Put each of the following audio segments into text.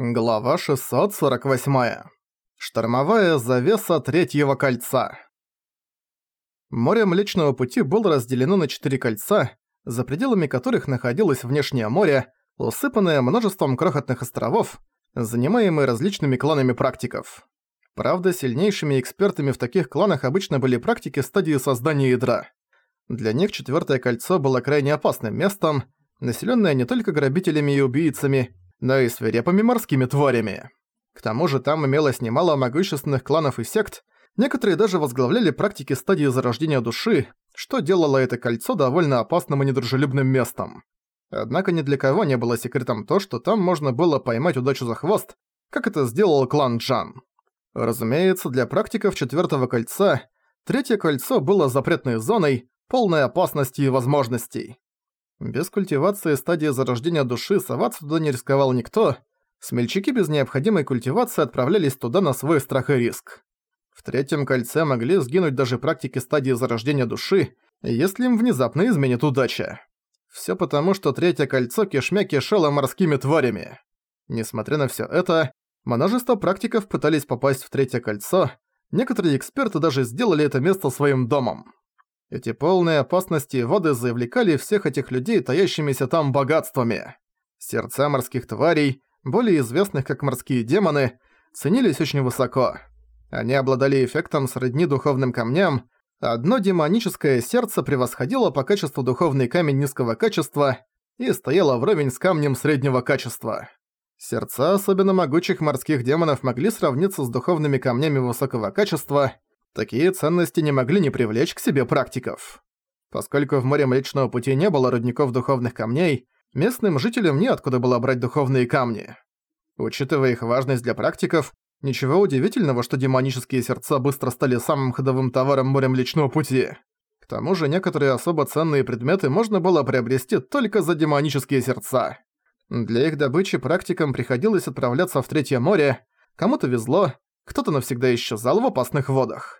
Глава 648. Штормовая завеса Третьего кольца. Море Млечного Пути было разделено на четыре кольца, за пределами которых находилось внешнее море, усыпанное множеством крохотных островов, занимаемые различными кланами практиков. Правда, сильнейшими экспертами в таких кланах обычно были практики стадии создания ядра. Для них Четвёртое кольцо было крайне опасным местом, населённое не только грабителями и убийцами, но и свирепыми морскими тварями. К тому же там имелось немало могущественных кланов и сект, некоторые даже возглавляли практики стадии зарождения души, что делало это кольцо довольно опасным и недружелюбным местом. Однако ни для кого не было секретом то, что там можно было поймать удачу за хвост, как это сделал клан Джан. Разумеется, для практиков четвертого кольца третье кольцо было запретной зоной, полной опасности и возможностей. Без культивации стадии зарождения души соваться туда не рисковал никто, смельчаки без необходимой культивации отправлялись туда на свой страх и риск. В третьем кольце могли сгинуть даже практики стадии зарождения души, если им внезапно изменит удача. Всё потому, что третье кольцо кишмя кишело морскими тварями. Несмотря на всё это, множество практиков пытались попасть в третье кольцо, некоторые эксперты даже сделали это место своим домом. Эти полные опасности воды завлекали всех этих людей таящимися там богатствами. Сердца морских тварей, более известных как морские демоны, ценились очень высоко. Они обладали эффектом сродни духовным камням, одно демоническое сердце превосходило по качеству духовный камень низкого качества и стояло вровень с камнем среднего качества. Сердца особенно могучих морских демонов могли сравниться с духовными камнями высокого качества – Такие ценности не могли не привлечь к себе практиков. Поскольку в море Млечного Пути не было родников духовных камней, местным жителям неоткуда было брать духовные камни. Учитывая их важность для практиков, ничего удивительного, что демонические сердца быстро стали самым ходовым товаром моря Млечного Пути. К тому же некоторые особо ценные предметы можно было приобрести только за демонические сердца. Для их добычи практикам приходилось отправляться в Третье море, кому-то везло, кто-то навсегда исчезал в опасных водах.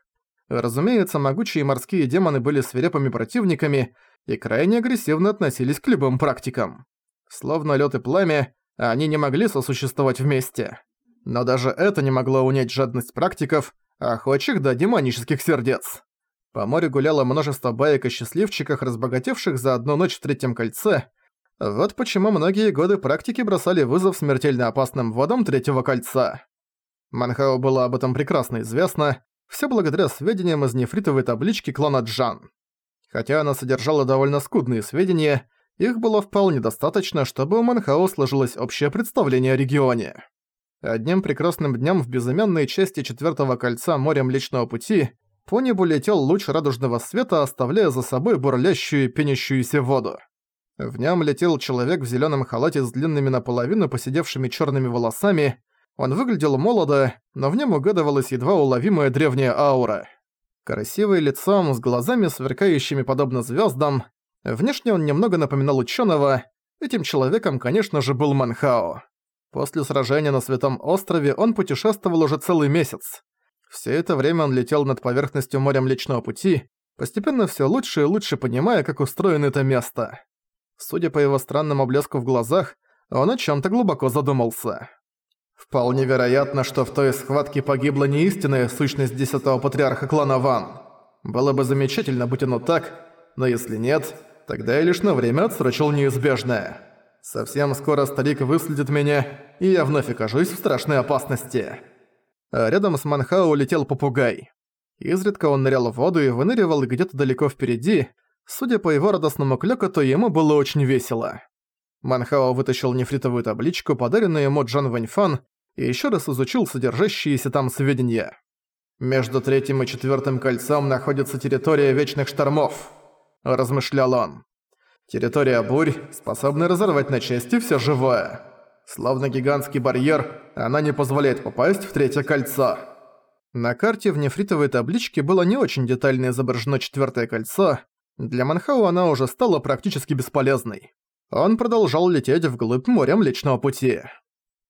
Разумеется, могучие морские демоны были свирепыми противниками и крайне агрессивно относились к любым практикам. Словно лед и пламя, они не могли сосуществовать вместе. Но даже это не могло унять жадность практиков, охочих до демонических сердец. По морю гуляло множество баек о счастливчиках, разбогатевших за одну ночь в Третьем кольце. Вот почему многие годы практики бросали вызов смертельно опасным водам Третьего кольца. Манхао было об этом прекрасно известно, все благодаря сведениям из нефритовой таблички клана Джан. Хотя она содержала довольно скудные сведения, их было вполне достаточно, чтобы у Манхао сложилось общее представление о регионе. Одним прекрасным днем в безымянной части четвертого кольца моря Млечного Пути по небу летел луч радужного света, оставляя за собой бурлящую пенящуюся воду. В нем летел человек в зеленом халате с длинными наполовину посидевшими черными волосами, он выглядел молодо, но в нем угадывалась едва уловимая древняя аура. Красивый лицом, с глазами сверкающими подобно звездам. Внешне он немного напоминал ученого. Этим человеком, конечно же, был Манхао. После сражения на Святом острове он путешествовал уже целый месяц. Все это время он летел над поверхностью моря Млечного Пути, постепенно все лучше и лучше понимая, как устроено это место. Судя по его странному блеску в глазах, он о чем то глубоко задумался. Вполне вероятно, что в той схватке погибла не истинная сущность десятого патриарха клана Ван. Было бы замечательно, будь оно так, но если нет, тогда я лишь на время отсрочил неизбежное. Совсем скоро старик выследит меня, и я вновь окажусь в страшной опасности. А рядом с Манхао летел попугай. Изредка он нырял в воду и выныривал где-то далеко впереди. Судя по его радостному клёкоту, ему было очень весело. Манхао вытащил нефритовую табличку, подаренную ему Джан Вэньфан, и ещё раз изучил содержащиеся там сведения. «Между третьим и четвёртым кольцом находится территория Вечных Штормов», – размышлял он. «Территория бурь, способная разорвать на части всё живое. Словно гигантский барьер, она не позволяет попасть в третье кольцо». На карте в нефритовой табличке было не очень детально изображено четвёртое кольцо. Для Манхау она уже стала практически бесполезной. Он продолжал лететь вглубь моря Млечного Пути.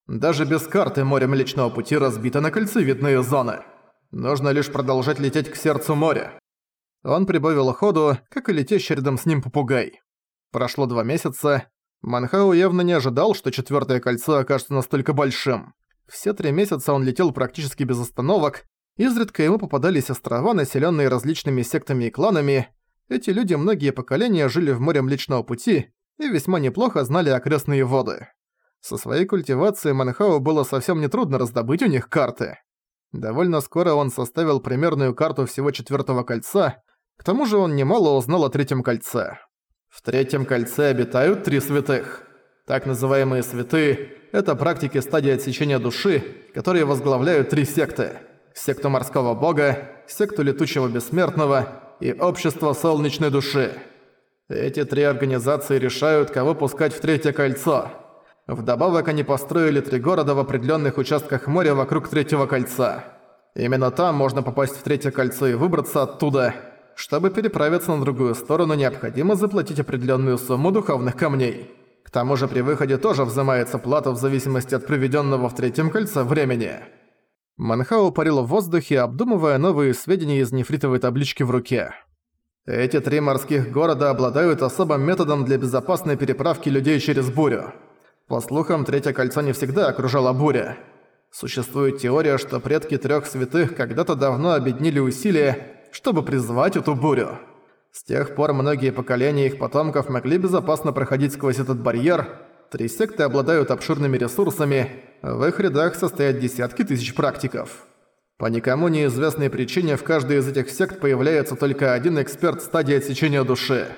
Даже без карты море Млечного Пути разбито на кольцевидные зоны. Нужно лишь продолжать лететь к сердцу моря. Он прибавил ходу, как и летящий рядом с ним попугай. Прошло два месяца. Манхау явно не ожидал, что четвёртое кольцо окажется настолько большим. Все три месяца он летел практически без остановок, изредка ему попадались острова, населённые различными сектами и кланами. Эти люди многие поколения жили в море Млечного Пути и весьма неплохо знали окрестные воды. Со своей культивацией Манхау было совсем нетрудно раздобыть у них карты. Довольно скоро он составил примерную карту всего четвёртого кольца, к тому же он немало узнал о третьем кольце. В третьем кольце обитают три святых. Так называемые святые – это практики стадии отсечения души, которые возглавляют три секты. Секту морского бога, секту летучего бессмертного и общество солнечной души. Эти три организации решают, кого пускать в третье кольцо. Вдобавок они построили три города в определенных участках моря вокруг третьего кольца. Именно там можно попасть в третье кольцо и выбраться оттуда – чтобы переправиться на другую сторону, необходимо заплатить определенную сумму духовных камней. К тому же при выходе тоже взимается плата в зависимости от проведенного в третьем кольце времени. Манхау парил в воздухе, обдумывая новые сведения из нефритовой таблички в руке. Эти три морских города обладают особым методом для безопасной переправки людей через бурю. По слухам, третье кольцо не всегда окружала буря. Существует теория, что предки трех святых когда-то давно объединили усилия чтобы призвать эту бурю. С тех пор многие поколения их потомков могли безопасно проходить сквозь этот барьер. Три секты обладают обширными ресурсами, в их рядах состоят десятки тысяч практиков. По никому неизвестной причине в каждой из этих сект появляется только один эксперт стадии отсечения души.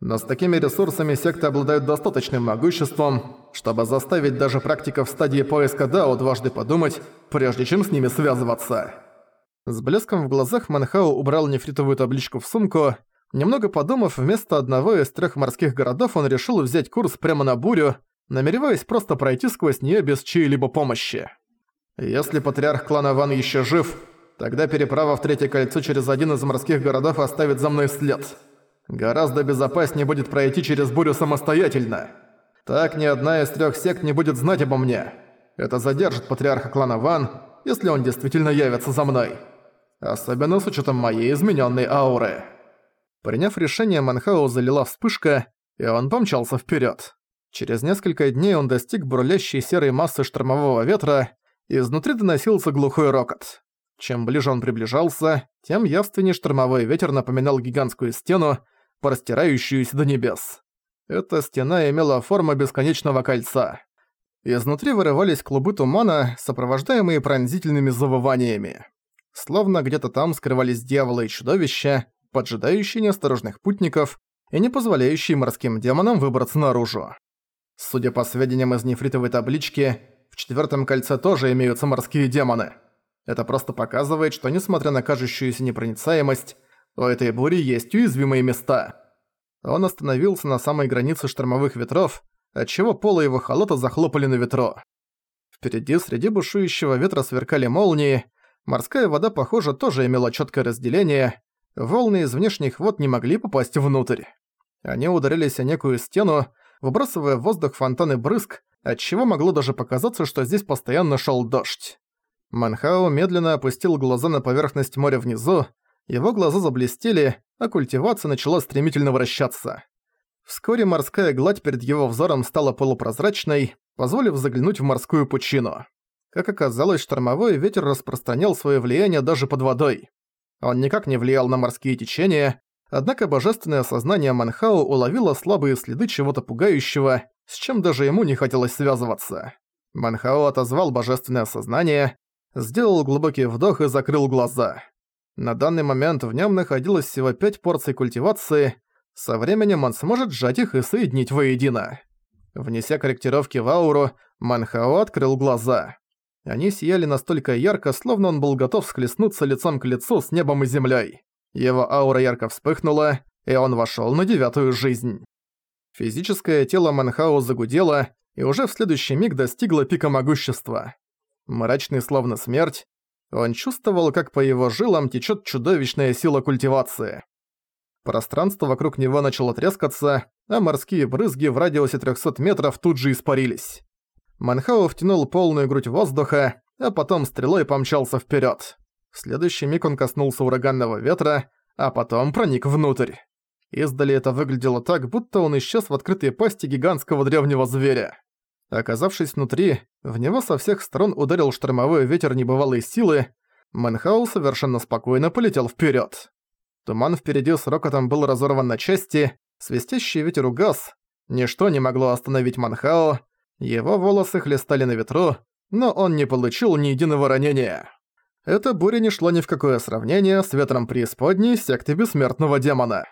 Но с такими ресурсами секты обладают достаточным могуществом, чтобы заставить даже практиков стадии поиска Дао дважды подумать, прежде чем с ними связываться. С блеском в глазах Манхау убрал нефритовую табличку в сумку. Немного подумав, вместо одного из трех морских городов он решил взять курс прямо на бурю, намереваясь просто пройти сквозь нее без чьей-либо помощи. Если патриарх клана Ван еще жив, тогда переправа в Третье Кольцо через один из морских городов оставит за мной след. Гораздо безопаснее будет пройти через бурю самостоятельно. Так ни одна из трех сект не будет знать обо мне. Это задержит патриарха клана Ван, если он действительно явится за мной. Особенно с учетом моей измененной ауры. Приняв решение, Манхау залила вспышка, и он помчался вперед. Через несколько дней он достиг бурлящей серой массы штормового ветра, изнутри доносился глухой рокот. Чем ближе он приближался, тем явственнее штормовой ветер напоминал гигантскую стену, простирающуюся до небес. Эта стена имела форму бесконечного кольца. Изнутри вырывались клубы тумана, сопровождаемые пронзительными завываниями. Словно где-то там скрывались дьяволы и чудовища, поджидающие неосторожных путников и не позволяющие морским демонам выбраться наружу. Судя по сведениям из нефритовой таблички, в четвертом кольце тоже имеются морские демоны. Это просто показывает, что несмотря на кажущуюся непроницаемость, у этой бури есть уязвимые места. Он остановился на самой границе штормовых ветров, отчего полы его халата захлопали на ветру. Впереди среди бушующего ветра сверкали молнии, Морская вода, похоже, тоже имела четкое разделение. Волны из внешних вод не могли попасть внутрь. Они ударились о некую стену, выбрасывая в воздух фонтаны брызг, отчего могло даже показаться, что здесь постоянно шел дождь. Манхао медленно опустил глаза на поверхность моря внизу, его глаза заблестели, а культивация начала стремительно вращаться. Вскоре морская гладь перед его взором стала полупрозрачной, позволив заглянуть в морскую пучину. Как оказалось, штормовой ветер распространял свое влияние даже под водой. Он никак не влиял на морские течения, однако божественное сознание Манхау уловило слабые следы чего-то пугающего, с чем даже ему не хотелось связываться. Манхао отозвал божественное сознание, сделал глубокий вдох и закрыл глаза. На данный момент в нем находилось всего пять порций культивации, со временем он сможет сжать их и соединить воедино. Внеся корректировки в ауру, Манхао открыл глаза. Они сияли настолько ярко, словно он был готов схлестнуться лицом к лицу с небом и землей. Его аура ярко вспыхнула, и он вошёл на девятую жизнь. Физическое тело Манхау загудело, и уже в следующий миг достигло пика могущества. Мрачный словно смерть, он чувствовал, как по его жилам течёт чудовищная сила культивации. Пространство вокруг него начало трескаться, а морские брызги в радиусе 300 метров тут же испарились. Манхау втянул полную грудь воздуха, а потом стрелой помчался вперед. В следующий миг он коснулся ураганного ветра, а потом проник внутрь. Издали это выглядело так, будто он исчез в открытой пасти гигантского древнего зверя. Оказавшись внутри, в него со всех сторон ударил штормовой ветер небывалой силы, Мэнхау совершенно спокойно полетел вперед. Туман впереди с рокотом был разорван на части, свистящий ветер угас, ничто не могло остановить Манхао, его волосы хлестали на ветру, но он не получил ни единого ранения. Эта буря не шла ни в какое сравнение с ветром преисподней секты Бессмертного Демона.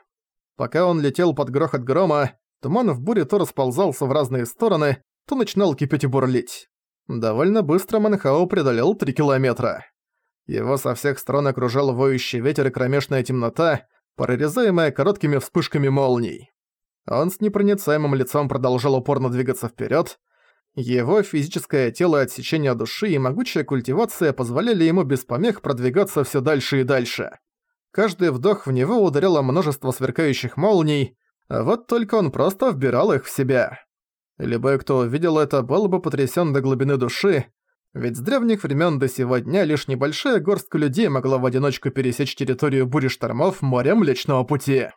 Пока он летел под грохот грома, туман в буре то расползался в разные стороны, то начинал кипеть и бурлить. Довольно быстро Манхао преодолел 3 километра. Его со всех сторон окружал воющий ветер и кромешная темнота, прорезаемая короткими вспышками молний. Он с непроницаемым лицом продолжал упорно двигаться вперед. Его физическое тело отсечение души и могучая культивация позволяли ему без помех продвигаться все дальше и дальше. Каждый вдох в него ударяло множество сверкающих молний, а вот только он просто вбирал их в себя. Любой, кто увидел это, был бы потрясен до глубины души, ведь с древних времен до сего дня лишь небольшая горстка людей могла в одиночку пересечь территорию бури штормов моря Млечного Пути.